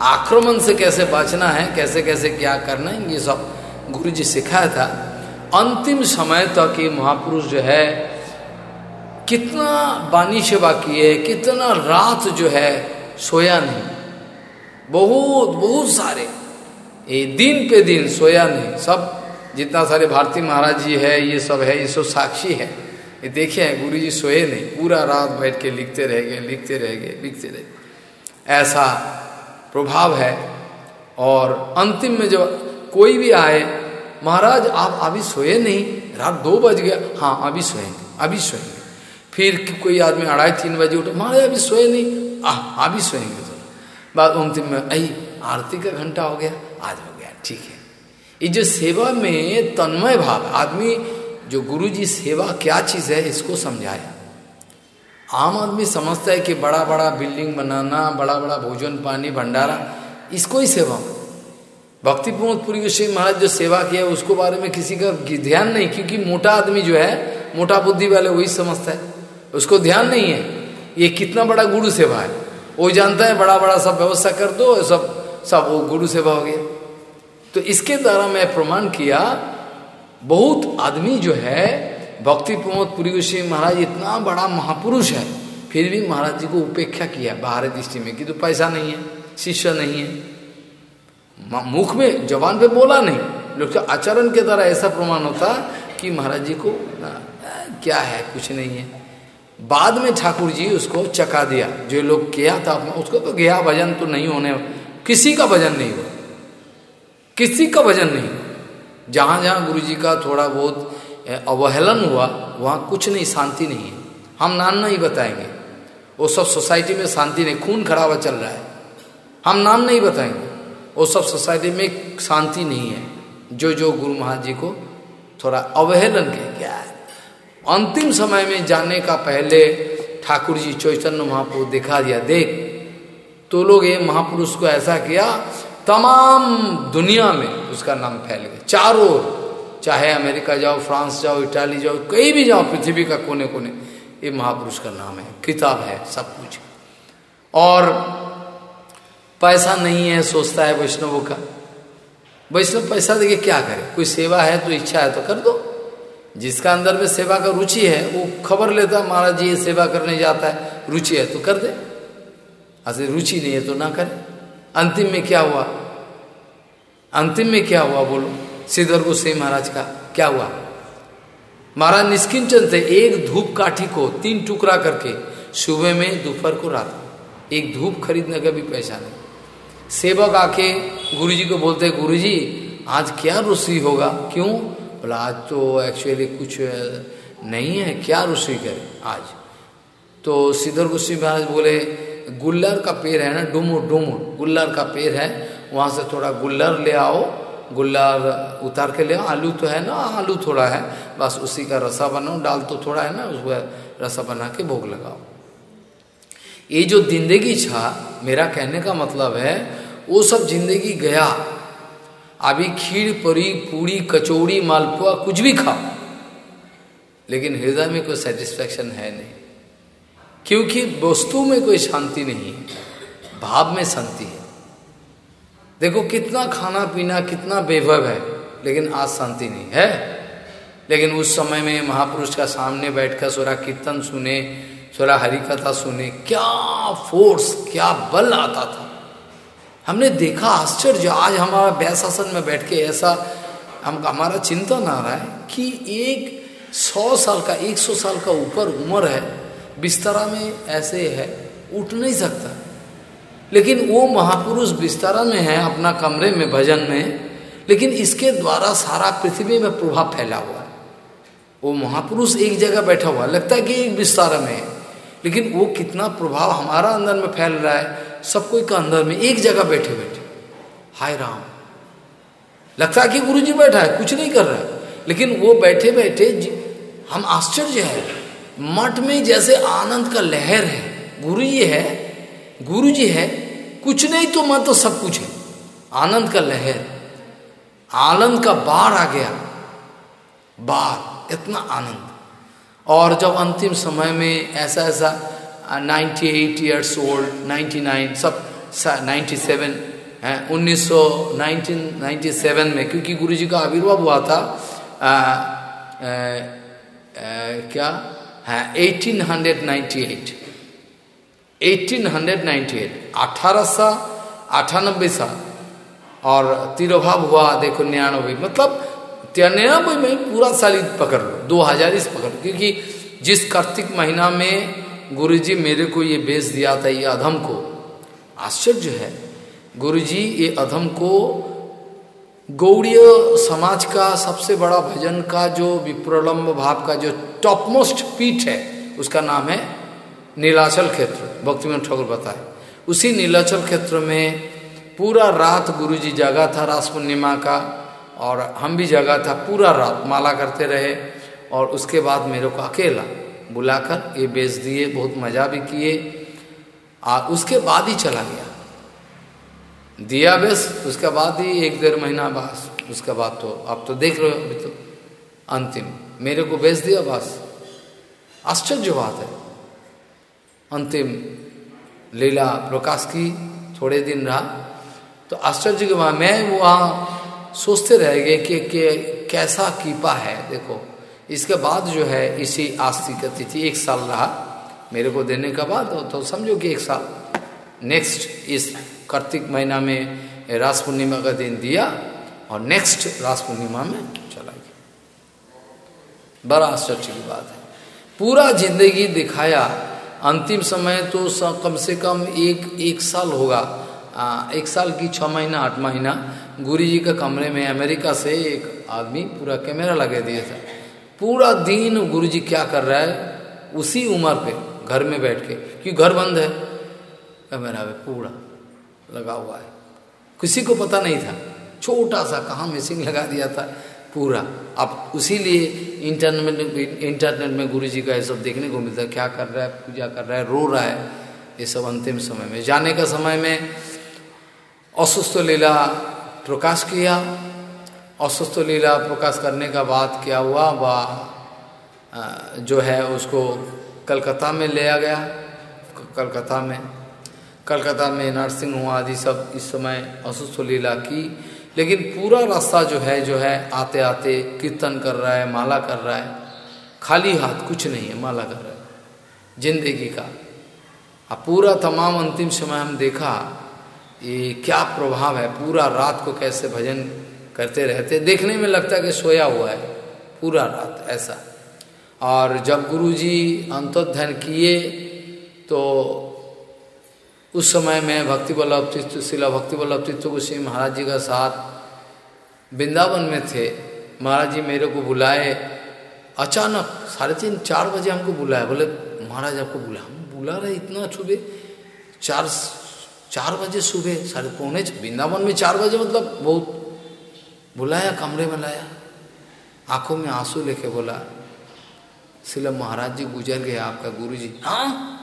Speaker 1: आक्रमण से कैसे बचना है, कैसे कैसे क्या करना है, ये सब गुरु जी सिखाया था। अंतिम समय तक ये महापुरुष जो है, कितना बानी सेवा किए, कितना रात जो है सोया नहीं। बहुत बहुत सारे। ये दिन पे दिन सोया नहीं। सब, जितना सारे भारती महाराज जी है, ये सब है, ये सब साक्षी है। ये देखिए गुरु जी सोए नहीं। पूरा रात बैठ के लिखते रह गए, लिखते रह गए, लिखते रह ऐसा प्रभाव है। और अंतिम में जब कोई भी आए, महाराज, आप अभी सोए नहीं? रात दो बज गया। हाँ अभी सोएँगे अभी सोएँगे फिर कोई आदमी अढ़ाई तीन बजे उठे, महाराज, अभी सोए नहीं? आह, अभी सोएँगे तो। बाद अंतिम में आई आरती का घंटा हो गया, आज हो गया, ठीक है। ये जो सेवा में तन्मय भाव आदमी, जो गुरु जी सेवा, क्या चीज़ है, इसको समझाया आम आदमी समझता है कि बड़ा बड़ा बिल्डिंग बनाना, बड़ा बड़ा भोजन पानी, भंडारा, इसको ही सेवा। भक्ति प्रमोद पुरी महाराज जो सेवा किया, उसको बारे में किसी का ध्यान नहीं, क्योंकि मोटा आदमी जो है, मोटा बुद्धि वाले वही समझता है। उसको ध्यान नहीं है। ये कितना बड़ा गुरु सेवा है। वो जानता है बड़ा बड़ा सब व्यवस्था कर दो, सब सब वो गुरु सेवा हो गया। तो इसके द्वारा मैं प्रमाण किया, बहुत आदमी जो है भक्ति प्रमोद पुरी गोस्वामी महाराज इतना बड़ा महापुरुष है फिर भी महाराज जी को उपेक्षा किया बाहर दृष्टि में कि तो पैसा नहीं है शिष्य नहीं है। मुख में जवान पे बोला नहीं। लोग आचरण के द्वारा ऐसा प्रमाण होता कि महाराज जी को ना, क्या है कुछ नहीं है। बाद में ठाकुर जी उसको चका दिया। जो लोग किया था उसको तो गया भजन तो नहीं होने किसी का भजन नहीं हुआ। किसी का भजन नहीं जहाँ जहाँ गुरु जी का थोड़ा बहुत अवहेलन हुआ, वहाँ कुछ नहीं, शांति नहीं है। हम नाम नहीं बताएँगे। वो सब सोसाइटी में शांति नहीं, खून खराबा चल रहा है। हम नाम नहीं बताएँगे। वो सब सोसाइटी में शांति नहीं है। जो जो गुरु महाराज जी को थोड़ा अवहेलन के गया है अंतिम समय में जाने का पहले ठाकुर जी चैतन्य महापुरुष दिखा दिया, देख तो लोग ये महापुरुष को ऐसा किया, तमाम दुनिया में उसका नाम फैल गया। चारों चाहे अमेरिका जाओ, फ्रांस जाओ, इटाली जाओ, कहीं भी जाओ, पृथ्वी का कोने कोने ये महापुरुष का नाम है, किताब है, सब कुछ। और पैसा नहीं है, सोचता है वैष्णवों का। वैष्णव पैसा देके क्या करे? कोई सेवा है तो इच्छा है तो कर दो। जिसका अंदर में सेवा का रुचि है, वो खबर लेता, महाराज जी, ये सेवा करने जाता है, रुचि है तो कर दे। ऐसे रुचि नहीं है तो ना करे। अंतिम में क्या हुआ? अंतिम में क्या हुआ बोलो? श्रीधर गोसाई महाराज का, क्या हुआ? महाराज निष्किंचन थे, एक धूप काठी को तीन टुकड़ा करके सुबह में दोपहर को रात एक धूप खरीदने का भी पैसा नहीं। सेवक आके गुरुजी को बोलते, गुरुजी, आज क्या रुसी होगा? क्यों? बोला, आज तो एक्चुअली कुछ नहीं है, क्या रुसी करे आज? तो सिद्धर गुस्सी महाराज बोले, गुल्लर का पेड़ है ना डुमुर डुमुर गुल्लर का पेड़ है, वहाँ से थोड़ा गुल्लर ले आओ गुल्लर उतार के ले आलू तो है ना, आलू थोड़ा है, बस उसी का रसा बनाओ डाल तो थोड़ा है ना उसको रसा बना के भोग लगाओ। ये जो ज़िंदगी छा, मेरा कहने का मतलब है, वो सब ज़िंदगी गया, अभी खीर, परी पूरी कचौड़ी, मालपुआ, कुछ भी खाओ, लेकिन हृदय में कोई सेटिस्फैक्शन है नहीं। क्योंकि वस्तु में कोई शांति नहीं है भाव में शांति है। देखो, कितना खाना पीना कितना बेभव है, लेकिन आज शांति नहीं है। लेकिन उस समय में महापुरुष का सामने बैठकर सोरा कीर्तन सुने, सोरा हरिकथा सुने, क्या फोर्स क्या बल आता था। हमने देखा आश्चर्य, आज हमारा व्यासासन में बैठ के ऐसा हम, हमारा चिंतन आ रहा है कि एक सौ साल का, एक सौ साल का ऊपर उम्र है, बिस्तरा में ऐसे है, उठ नहीं सकता। लेकिन वो महापुरुष बिस्तरा में है, अपना कमरे में, भजन में, लेकिन इसके द्वारा सारा पृथ्वी में प्रभाव फैला हुआ है। वो महापुरुष एक जगह बैठा हुआ लगता है कि एक बिस्तारा में है, लेकिन वो कितना प्रभाव हमारा अंदर में फैल रहा है, सब कोई का अंदर में एक जगह बैठे बैठे। हाय राम। लगता है कि गुरु जी बैठा है, कुछ नहीं कर रहा है। लेकिन वो बैठे बैठे हम आश्चर्य है। मठ में जैसे आनंद का लहर है, गुरु जी है गुरु जी है कुछ नहीं तो मत तो सब कुछ है। आनंद का लहर आनंद का बाढ़ आ गया। बाढ़ इतना आनंद। और जब अंतिम समय में ऐसा ऐसा ninety eight years old ninety nine सब नाइन्टी सेवन है उन्नीस सौ नाइनटीन नाइन्टी सेवन में क्योंकि गुरु जी का आविर्भाव हुआ था आ, आ, आ, क्या? है eighteen hundred ninety eight. Eighteen hundred ninety eight अठारह सा अठानबे साल और तिरोभाव हुआ, देखो निन्यानवे मतलब निन्यानवे में पूरा साल पकड़ लो, दो हज़ार इस पकड़ क्योंकि जिस कार्तिक महीना में गुरुजी मेरे को ये बेच दिया था, ये अधम को, आश्चर्य है, गुरुजी ये अधम को गौड़ीय समाज का सबसे बड़ा भजन का जो विप्रलम्ब भाव का जो टॉप मोस्ट पीठ है, उसका नाम है नीलाचल क्षेत्र भक्तिमन ठाकुर बताए। उसी नीलाचल क्षेत्र में पूरा रात गुरुजी जगा था रास पूर्णिमा का, और हम भी जगा था पूरा रात, माला करते रहे, और उसके बाद मेरे को अकेला बुलाकर ये बेच दिए, बहुत मज़ा भी किए और उसके बाद ही चला गया। दिया बेस, उसके बाद ही एक डेढ़ महीना बस, उसके बाद तो आप तो देख रहे हो अभी तो अंतिम। मेरे को बेच दिया बस। आश्चर्य बात है। अंतिम लीला प्रकाश की थोड़े दिन रहा। तो आश्चर्य के बाद मैं वहाँ सोचते रह गए कि, कि कैसा कीपा है। देखो इसके बाद जो है इसी आस्ती का तिथि एक साल रहा मेरे को देने के बाद। तो समझो कि एक साल। नेक्स्ट इस कार्तिक महीना में रास पूर्णिमा का दिन दिया और नेक्स्ट रास पूर्णिमा में चला गया। बड़ा आश्चर्य की बात है। पूरा ज़िंदगी दिखाया अंतिम समय तो कम से कम एक एक साल होगा। आ, एक साल की छः महीना आठ महीना। गुरु जी के कमरे में अमेरिका से एक आदमी पूरा कैमरा लगे दिए था। पूरा दिन गुरु जी क्या कर रहा है? उसी उम्र पे घर में बैठ के क्योंकि घर बंद है। कैमरा पे पूरा लगा हुआ है। किसी को पता नहीं था। छोटा सा कहाँ मिसिंग लगा दिया था। पूरा। अब उसी लिए इंटरनेट इंटरनेट में गुरु जी का ये सब देखने को मिलता है, क्या कर रहा है, पूजा कर रहा है, रो रहा है, ये सब अंतिम समय में। जाने का समय में असुस्थ लीला प्रकाश किया असुस्थ लीला प्रकाश करने का बाद क्या हुआ, वह जो है उसको कलकत्ता में ले आ गया। कलकत्ता में कलकत्ता में नरसिंह हुआ आदि सब इस समय असुस्थ लीला की लेकिन पूरा रास्ता जो है जो है आते आते कीर्तन कर रहा है, माला कर रहा है। खाली हाथ कुछ नहीं है, माला कर रहा है। ज़िंदगी का। अब पूरा तमाम अंतिम समय हम देखा, ये क्या प्रभाव है, पूरा रात को कैसे भजन करते रहते। देखने में लगता है कि सोया हुआ है, पूरा रात, ऐसा। और जब गुरुजी अंतोध्यान किए तो उस समय में भक्ति वल्लभ तीर्थ, शिला भक्ति वल्लभ तीर्थ गोस्वी महाराज जी का साथ वृंदावन में थे। महाराज जी मेरे को बुलाए। अचानक साढ़े तीन, चार बजे हमको बुलाया बोले, महाराज, आपको बुला, हम बुला रहे इतना सुबह? चार चार बजे सुबह, साढ़े पौने वृंदावन में चार बजे मतलब बहुत बुलाया, कमरे में लाया। आँखों में आँसू लेके बोला, शिला महाराज जी, गुजर गए आपका गुरु जी हाँ?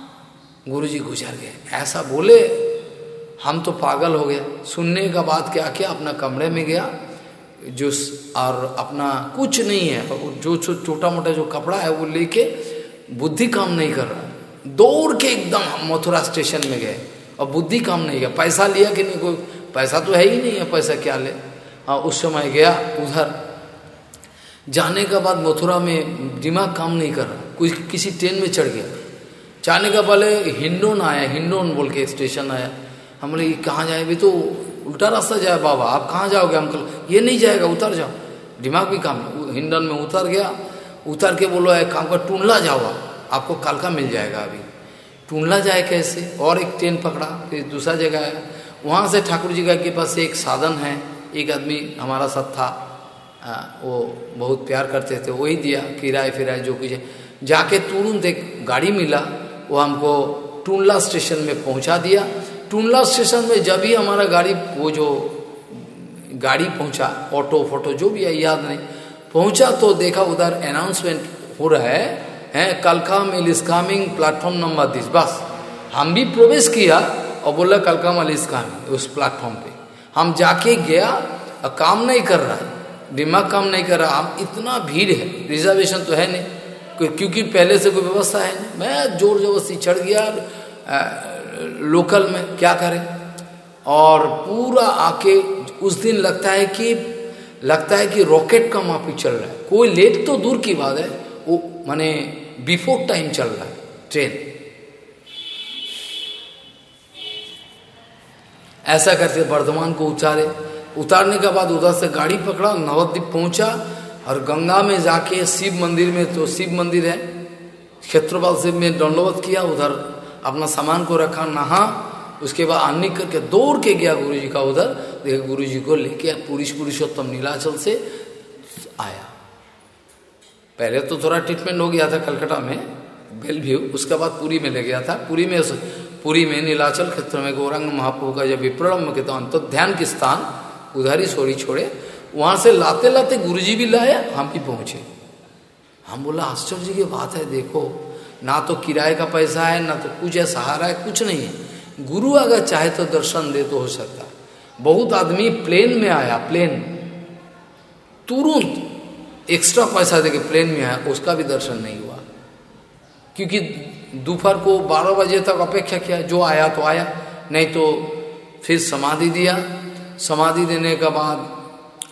Speaker 1: गुरु जी गुजर गए। ऐसा बोले, हम तो पागल हो गए। सुनने का बाद क्या किया? अपना कमरे में गया। जो और अपना कुछ नहीं है। जो छोटा मोटा जो कपड़ा है वो लेके बुद्धि काम नहीं कर रहा। दौड़ के एकदम हम मथुरा स्टेशन में गए और बुद्धि काम नहीं किया। पैसा लिया कि नहीं? कोई पैसा तो है ही नहीं है, पैसा क्या ले? हाँ उस समय गया उधर। जाने के बाद मथुरा में दिमाग काम नहीं कर रहा। कोई किसी ट्रेन में चढ़ गया। जाने का पहले हिंडोन आया हिंडोन बोल के स्टेशन आया। हम बोले कहाँ जाए? भी तो उल्टा रास्ता जाए बाबा आप कहाँ जाओगे? हम अंकल ये नहीं जाएगा उतर जाओ। दिमाग भी काम हिंडन में उतर गया। उतर के बोलो है काम का टूंडला जाओ आपको कल का मिल जाएगा अभी। टूंडला जाए कैसे? और एक ट्रेन पकड़ा फिर दूसरा जगह आया। वहाँ से ठाकुर जी का के पास एक साधन है एक आदमी हमारा साथ था आ, वो बहुत प्यार करते थे वही दिया किराए फिराए जो कुछ जाके तुरंत एक गाड़ी मिला वो हमको टूनला स्टेशन में पहुँचा दिया। टूनला स्टेशन में जब ही हमारा गाड़ी, वो जो गाड़ी पहुँचा, ऑटो, फ़ोटो, जो भी है, याद नहीं, पहुँचा तो देखा उधर अनाउंसमेंट हो रहा है, हैं, कलका mail is coming platform number this बस। हम भी प्रवेश किया और बोला, कलका मिल इज़ कमिंग, उस प्लेटफॉर्म पे। हम जाके गया और काम नहीं कर रहा। दिमाग काम नहीं कर रहा। हम इतना भीड़ है। रिजर्वेशन तो है नहीं। क्योंकि पहले से कोई व्यवस्था है नहीं। मैं ज़ोर ज़बरदस्ती चढ़ गया लोकल में, क्या करें? और पूरा आके उस दिन लगता है कि, लगता है कि रॉकेट का माफ़ी चल रहा है। कोई लेट तो दूर की बात है, वो माने बिफोर टाइम चल रहा है ट्रेन ऐसा करते वर्धमान को उतारे। उतारने के बाद उधर से गाड़ी पकड़ा, नवद्वीप पहुँचा और गंगा में जाके शिव मंदिर में तो शिव मंदिर है क्षेत्रपाल से में दंडवत किया, उधर अपना सामान को रखा, नहा, उसके बाद अन्य करके दौड़ के गया गुरु जी का उधर, देख गुरु जी को लेके पुरुष पुरुषोत्तम नीलाचल से आया। पहले तो थोड़ा ट्रीटमेंट हो गया था कलकत्ता में बेलव्यू उसके बाद पुरी में ले गया था। पुरी में पुरी में नीलाचल क्षेत्र में गौरंग महाप्रभु का जब विप्रम के तो अंत ध्यान के स्थान, उधर ही सोरी छोड़े वहाँ से लाते लाते गुरुजी भी लाए, हम भी पहुँचे। हम बोला, आश्चर्य की बात है, देखो, ना तो किराए का पैसा है, ना तो कुछ है, सहारा है, कुछ नहीं है। गुरु अगर चाहे तो दर्शन दे तो हो सकता। बहुत आदमी प्लेन में आया, प्लेन। तुरंत एक्स्ट्रा पैसा देके प्लेन में आया, उसका भी दर्शन नहीं हुआ। क्योंकि दोपहर को 12 बजे तक अपेक्षा किया, जो आया तो आया, नहीं तो फिर समाधि दिया। समाधि देने के बाद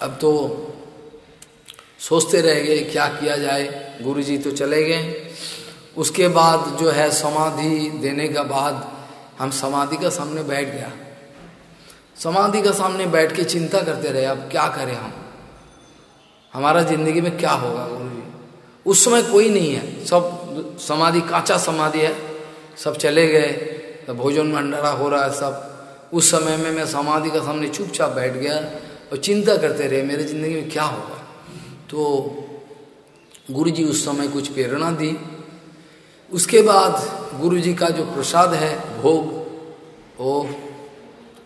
Speaker 1: अब तो सोचते रह गए, क्या किया जाए? गुरुजी तो चले गए। उसके बाद जो है समाधि देने के बाद हम समाधि का सामने बैठ गया। समाधि का सामने बैठ के चिंता करते रहे, अब क्या करें हम? हमारा ज़िंदगी में क्या होगा गुरु जी उस समय कोई नहीं है। सब समाधि, कांचा समाधि है। सब चले गए तो भोजन भंडारा हो रहा है सब। उस समय में मैं समाधि का सामने चुपचाप बैठ गया। और चिंता करते रहे, मेरे ज़िंदगी में क्या होगा? तो गुरु जी उस समय कुछ प्रेरणा दी। उसके बाद गुरु जी का जो प्रसाद है, भोग, वो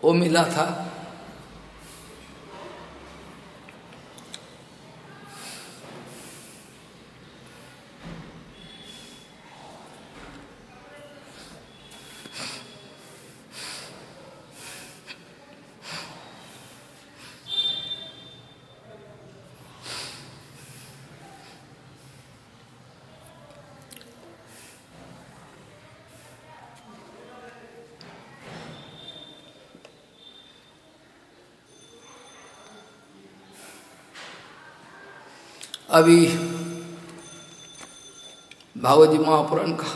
Speaker 1: वो मिला था। अभी भागवत जी महापुराण का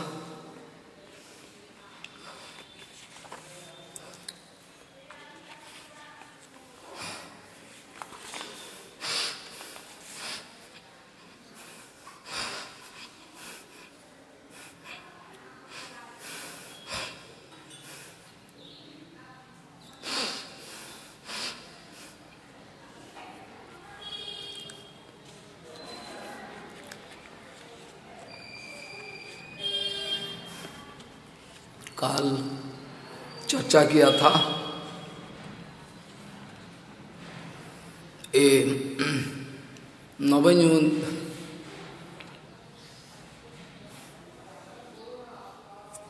Speaker 1: काल चर्चा किया था।